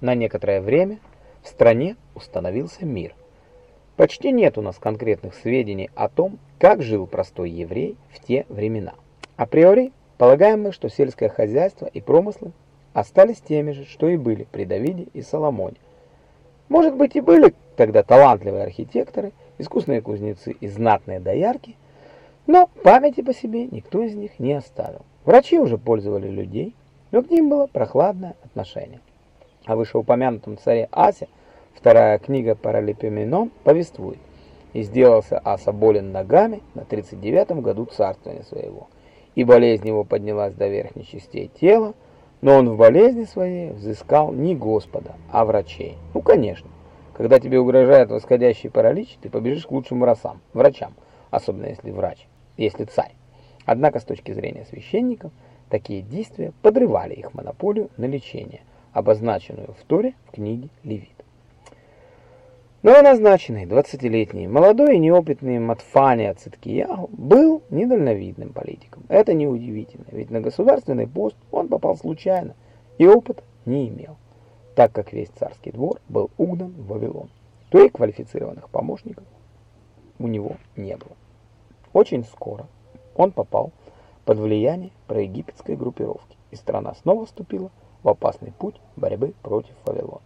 На некоторое время в стране установился мир. Почти нет у нас конкретных сведений о том, как жил простой еврей в те времена. Априори полагаем мы, что сельское хозяйство и промыслы остались теми же, что и были при Давиде и Соломоне. Может быть и были тогда талантливые архитекторы, искусные кузнецы и знатные доярки, но памяти по себе никто из них не оставил. Врачи уже пользовали людей, но к ним было прохладное отношение. О вышеупомянутом царе Асе вторая книга Паралипоменон повествует. «И сделался Аса болен ногами на 39-м году царствования своего, и болезнь его поднялась до верхней частей тела, но он в болезни своей взыскал не Господа, а врачей. Ну, конечно, когда тебе угрожает восходящий паралич, ты побежишь к лучшим врачам, врачам, особенно если врач, если царь. Однако, с точки зрения священников, такие действия подрывали их монополию на лечение – обозначенную в Торе в книге Левит. Новоназначенный 20-летний молодой и неопытный Матфания Циткиягу был недальновидным политиком. Это неудивительно, ведь на государственный пост он попал случайно и опыта не имел, так как весь царский двор был угнан в Вавилон. То и квалифицированных помощников у него не было. Очень скоро он попал под влияние проегипетской группировки, и страна снова вступила в опасный путь борьбы против Вавилона.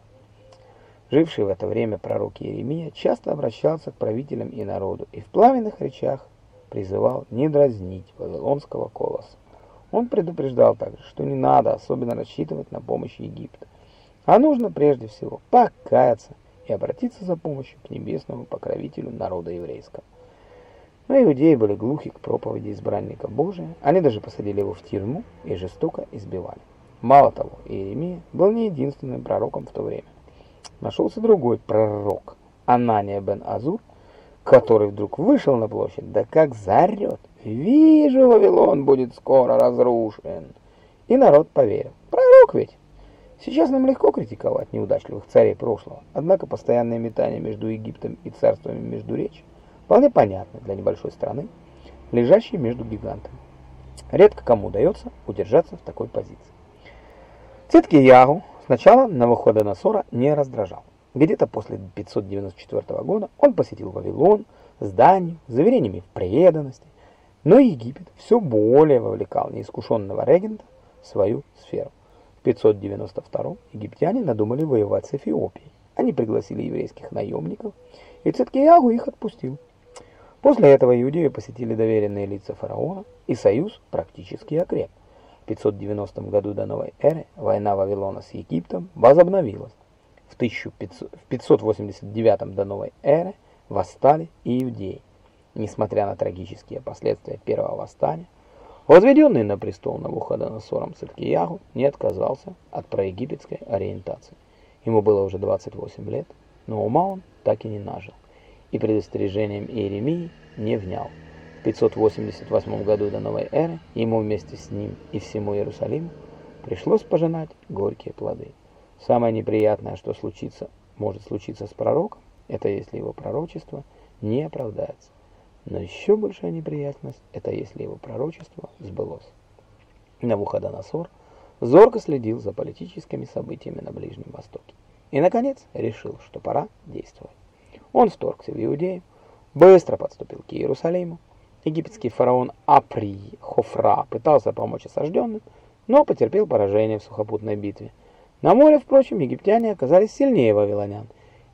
Живший в это время пророк Иеремия часто обращался к правителям и народу и в пламенных речах призывал не дразнить вавилонского колоса. Он предупреждал также, что не надо особенно рассчитывать на помощь Египта, а нужно прежде всего покаяться и обратиться за помощью к небесному покровителю народа еврейского. Но иудеи были глухи к проповеди избранника Божия, они даже посадили его в тюрьму и жестоко избивали. Мало того, Иеремия был не единственным пророком в то время. Нашелся другой пророк, Анания бен Азур, который вдруг вышел на площадь, да как заорет. «Вижу, Вавилон будет скоро разрушен!» И народ поверил. Пророк ведь! Сейчас нам легко критиковать неудачливых царей прошлого, однако постоянное метание между Египтом и царствами Междуречья вполне понятно для небольшой страны, лежащей между гигантами. Редко кому удается удержаться в такой позиции. Циткиягу сначала Навуходоносора не раздражал. Где-то после 594 года он посетил Вавилон с данью, заверениями в преданности, но Египет все более вовлекал неискушенного регента в свою сферу. В 592 египтяне надумали воевать с Эфиопией. Они пригласили еврейских наемников, и Циткиягу их отпустил. После этого иудеи посетили доверенные лица фараона, и союз практически окреп. 590 году до новой эры война Вавилона с Египтом возобновилась. В 1589 до новой эры восстали и иудеи. Несмотря на трагические последствия первого восстания, возведенный на престол Навуходоносором Циткиягу не отказался от проегипетской ориентации. Ему было уже 28 лет, но ума он так и не нажил, и предостережением Иеремии не внял. В 588 году до новой эры ему вместе с ним и всему Иерусалиму пришлось пожинать горькие плоды. Самое неприятное, что случится, может случиться с пророком, это если его пророчество не оправдается. Но еще большая неприятность – это если его пророчество сбылось. Навуходоносор зорко следил за политическими событиями на Ближнем Востоке. И, наконец, решил, что пора действовать. Он вторгся в Иудею, быстро подступил к Иерусалиму, Египетский фараон Апри Хофра пытался помочь осажденным, но потерпел поражение в сухопутной битве. На море, впрочем, египтяне оказались сильнее вавилонян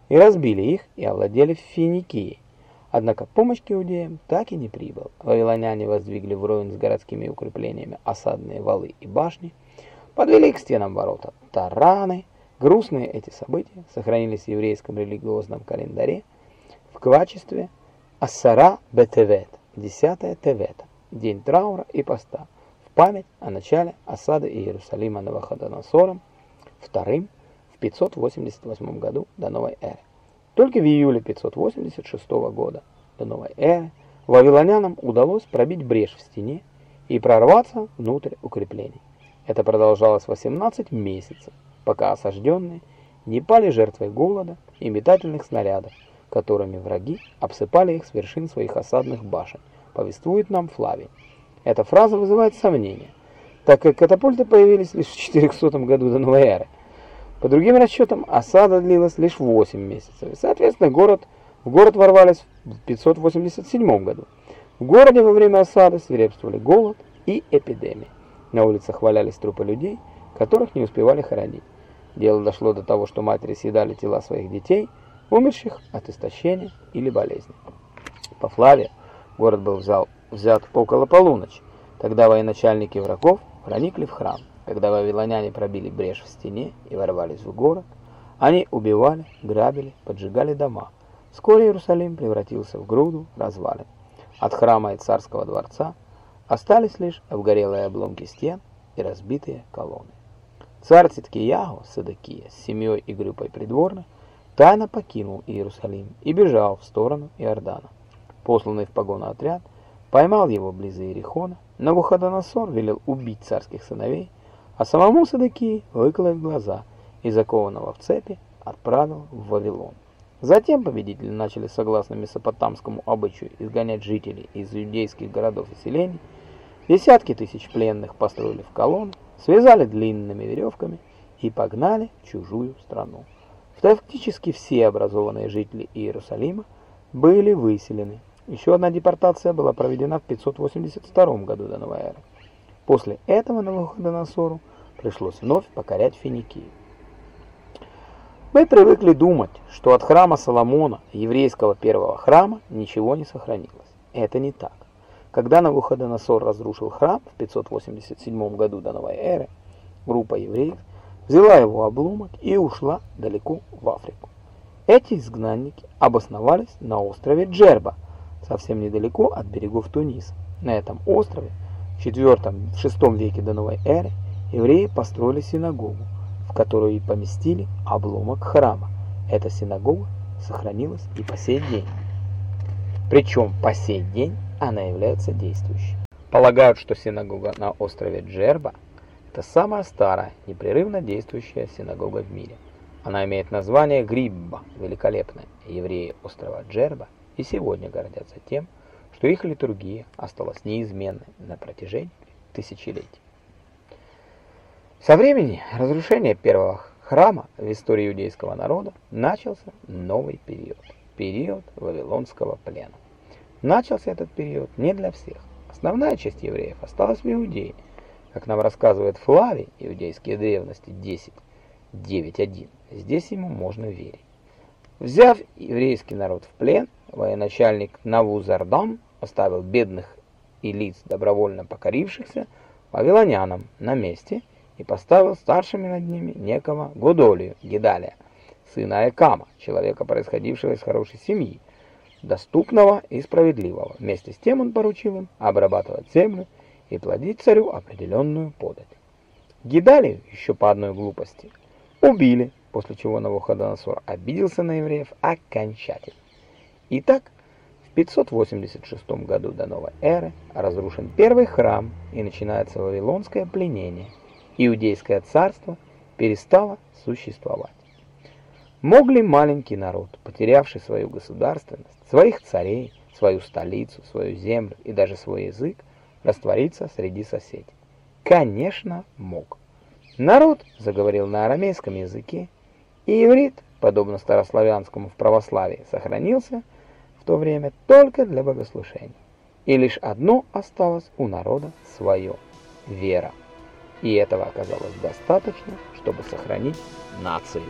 и разбили их и овладели Финикией. Однако помощь к иудеям так и не прибыл. Вавилоняне воздвигли вровень с городскими укреплениями осадные валы и башни, подвели к стенам ворота тараны. Грустные эти события сохранились в еврейском религиозном календаре в качестве Ассара Бетевет. 10 Тевета, день траура и поста, в память о начале осады Иерусалима Навуходоносором вторым в 588 году до новой эры. Только в июле 586 года до новой эры вавилонянам удалось пробить брешь в стене и прорваться внутрь укреплений. Это продолжалось 18 месяцев, пока осажденные не пали жертвой голода и метательных снарядов, которыми враги обсыпали их с вершин своих осадных башен, повествует нам Флавий. Эта фраза вызывает сомнения, так как катапульты появились лишь в 400 году до новой эры. По другим расчетам, осада длилась лишь 8 месяцев, и, соответственно, город, в город ворвались в 587 году. В городе во время осады свирепствовали голод и эпидемия. На улицах валялись трупы людей, которых не успевали хоронить. Дело дошло до того, что матери съедали тела своих детей, умерших от истощения или болезни. По Флаве город был взял, взят около полуночи. Тогда военачальники врагов проникли в храм. Когда вавилоняне пробили брешь в стене и ворвались в город, они убивали, грабили, поджигали дома. Вскоре Иерусалим превратился в груду развалин. От храма и царского дворца остались лишь обгорелые обломки стен и разбитые колонны. Царь Циткиягу Садокия с семьей и группой придворных тайно покинул Иерусалим и бежал в сторону Иордана. Посланный в погону отряд поймал его близ Иерихона, Навуходоносор велел убить царских сыновей, а самому Садокии выколоть глаза и закованного в цепи отправил в Вавилон. Затем победители начали, согласно месопотамскому обычаю, изгонять жителей из иудейских городов и селений. Десятки тысяч пленных построили в колонны, связали длинными веревками и погнали в чужую страну. Фактически все образованные жители Иерусалима были выселены. Еще одна депортация была проведена в 582 году до новой эры. После этого Навуходоносору пришлось вновь покорять Финикию. Мы привыкли думать, что от храма Соломона, еврейского первого храма, ничего не сохранилось. Это не так. Когда Навуходоносор разрушил храм в 587 году до новой эры, группа евреев взяла его обломок и ушла далеко в Африку. Эти изгнанники обосновались на острове Джерба, совсем недалеко от берегов Туниса. На этом острове в IV-VI веке до новой эры евреи построили синагогу, в которую и поместили обломок храма. Эта синагога сохранилась и по сей день. Причем по сей день она является действующей. Полагают, что синагога на острове Джерба – это самая старая, непрерывно действующая синагога в мире. Она имеет название Грибба, великолепная. Евреи острова Джерба и сегодня гордятся тем, что их литургия осталась неизменной на протяжении тысячелетий. Со времени разрушения первого храма в истории иудейского народа начался новый период – период Вавилонского плена. Начался этот период не для всех. Основная часть евреев осталась в Иудее. Как нам рассказывает Флавий, иудейские древности 10, 9.1, здесь ему можно верить. Взяв еврейский народ в плен, военачальник Навузардан оставил бедных и лиц, добровольно покорившихся, вавилонянам на месте и поставил старшими над ними некого Годолию, Гедалия, сына Экама, человека, происходившего из хорошей семьи, доступного и справедливого. Вместе с тем он поручил им обрабатывать землю и плодить царю определенную подать. Гидалию еще по одной глупости убили, после чего Навуходоносор обиделся на евреев окончательно. Итак, в 586 году до новой эры разрушен первый храм и начинается вавилонское пленение. Иудейское царство перестало существовать. Мог ли маленький народ, потерявший свою государственность, своих царей, свою столицу, свою землю и даже свой язык, раствориться среди соседей? Конечно, мог. Народ заговорил на арамейском языке, и иврит, подобно старославянскому в православии, сохранился в то время только для богослужения. И лишь одно осталось у народа свое – вера. И этого оказалось достаточно, чтобы сохранить нацию.